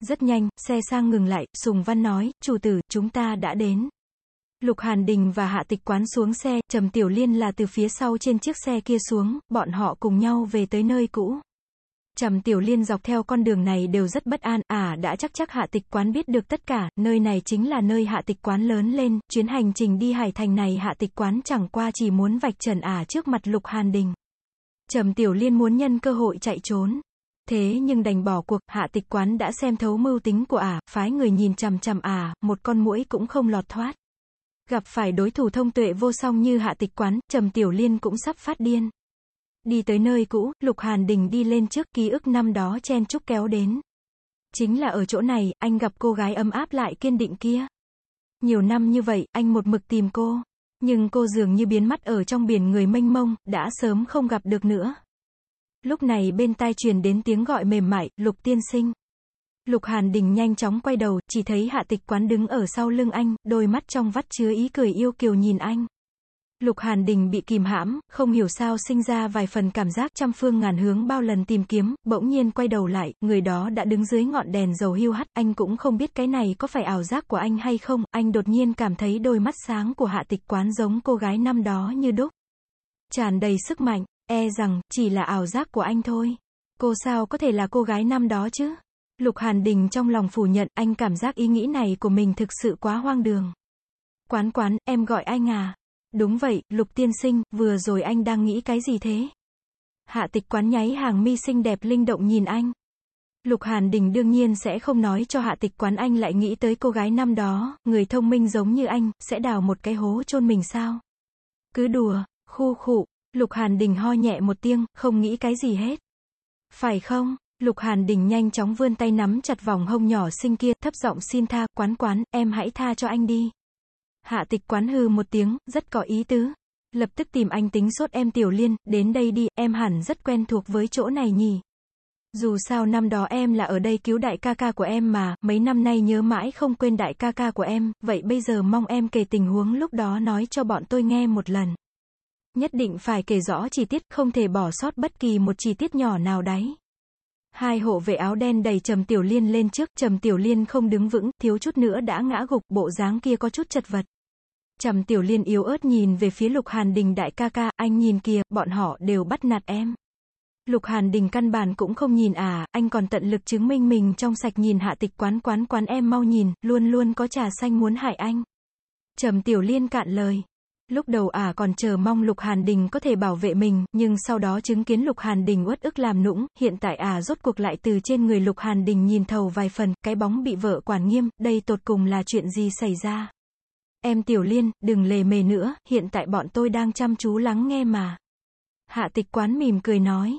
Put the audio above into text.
Rất nhanh, xe sang ngừng lại, Sùng Văn nói, chủ tử, chúng ta đã đến. Lục Hàn Đình và Hạ Tịch Quán xuống xe, Trầm Tiểu Liên là từ phía sau trên chiếc xe kia xuống, bọn họ cùng nhau về tới nơi cũ. Trầm Tiểu Liên dọc theo con đường này đều rất bất an, à đã chắc chắc Hạ Tịch Quán biết được tất cả, nơi này chính là nơi Hạ Tịch Quán lớn lên, chuyến hành trình đi Hải Thành này Hạ Tịch Quán chẳng qua chỉ muốn vạch trần ả à trước mặt Lục Hàn Đình. Trầm Tiểu Liên muốn nhân cơ hội chạy trốn. Thế nhưng đành bỏ cuộc, Hạ Tịch Quán đã xem thấu mưu tính của ả, à, phái người nhìn chằm chằm ả, à, một con mũi cũng không lọt thoát. Gặp phải đối thủ thông tuệ vô song như Hạ Tịch Quán, Trầm Tiểu Liên cũng sắp phát điên. Đi tới nơi cũ, Lục Hàn Đình đi lên trước ký ức năm đó chen chúc kéo đến. Chính là ở chỗ này, anh gặp cô gái ấm áp lại kiên định kia. Nhiều năm như vậy, anh một mực tìm cô. Nhưng cô dường như biến mất ở trong biển người mênh mông, đã sớm không gặp được nữa. Lúc này bên tai truyền đến tiếng gọi mềm mại, Lục tiên sinh. Lục Hàn Đình nhanh chóng quay đầu, chỉ thấy hạ tịch quán đứng ở sau lưng anh, đôi mắt trong vắt chứa ý cười yêu kiều nhìn anh. Lục Hàn Đình bị kìm hãm, không hiểu sao sinh ra vài phần cảm giác trăm phương ngàn hướng bao lần tìm kiếm, bỗng nhiên quay đầu lại, người đó đã đứng dưới ngọn đèn dầu hưu hắt, anh cũng không biết cái này có phải ảo giác của anh hay không, anh đột nhiên cảm thấy đôi mắt sáng của hạ tịch quán giống cô gái năm đó như đúc. Tràn đầy sức mạnh, e rằng, chỉ là ảo giác của anh thôi. Cô sao có thể là cô gái năm đó chứ? Lục Hàn Đình trong lòng phủ nhận, anh cảm giác ý nghĩ này của mình thực sự quá hoang đường. Quán quán, em gọi anh à? Đúng vậy, Lục tiên sinh, vừa rồi anh đang nghĩ cái gì thế? Hạ tịch quán nháy hàng mi xinh đẹp linh động nhìn anh. Lục Hàn Đình đương nhiên sẽ không nói cho hạ tịch quán anh lại nghĩ tới cô gái năm đó, người thông minh giống như anh, sẽ đào một cái hố chôn mình sao? Cứ đùa, khu khụ, Lục Hàn Đình ho nhẹ một tiếng, không nghĩ cái gì hết. Phải không? Lục Hàn Đình nhanh chóng vươn tay nắm chặt vòng hông nhỏ xinh kia, thấp giọng xin tha, quán quán, em hãy tha cho anh đi. Hạ tịch quán hư một tiếng, rất có ý tứ. Lập tức tìm anh tính sốt em Tiểu Liên, đến đây đi, em hẳn rất quen thuộc với chỗ này nhỉ. Dù sao năm đó em là ở đây cứu đại ca ca của em mà, mấy năm nay nhớ mãi không quên đại ca ca của em, vậy bây giờ mong em kể tình huống lúc đó nói cho bọn tôi nghe một lần. Nhất định phải kể rõ chi tiết, không thể bỏ sót bất kỳ một chi tiết nhỏ nào đấy. Hai hộ vệ áo đen đầy Trầm Tiểu Liên lên trước, Trầm Tiểu Liên không đứng vững, thiếu chút nữa đã ngã gục, bộ dáng kia có chút chật vật. Trầm Tiểu Liên yếu ớt nhìn về phía Lục Hàn Đình đại ca ca, anh nhìn kìa, bọn họ đều bắt nạt em. Lục Hàn Đình căn bản cũng không nhìn à, anh còn tận lực chứng minh mình trong sạch nhìn hạ tịch quán quán quán em mau nhìn, luôn luôn có trà xanh muốn hại anh. Trầm Tiểu Liên cạn lời. Lúc đầu ả à còn chờ mong Lục Hàn Đình có thể bảo vệ mình, nhưng sau đó chứng kiến Lục Hàn Đình uất ức làm nũng, hiện tại ả à rốt cuộc lại từ trên người Lục Hàn Đình nhìn thầu vài phần, cái bóng bị vợ quản nghiêm, đây tột cùng là chuyện gì xảy ra. Em Tiểu Liên, đừng lề mề nữa, hiện tại bọn tôi đang chăm chú lắng nghe mà. Hạ tịch quán mỉm cười nói.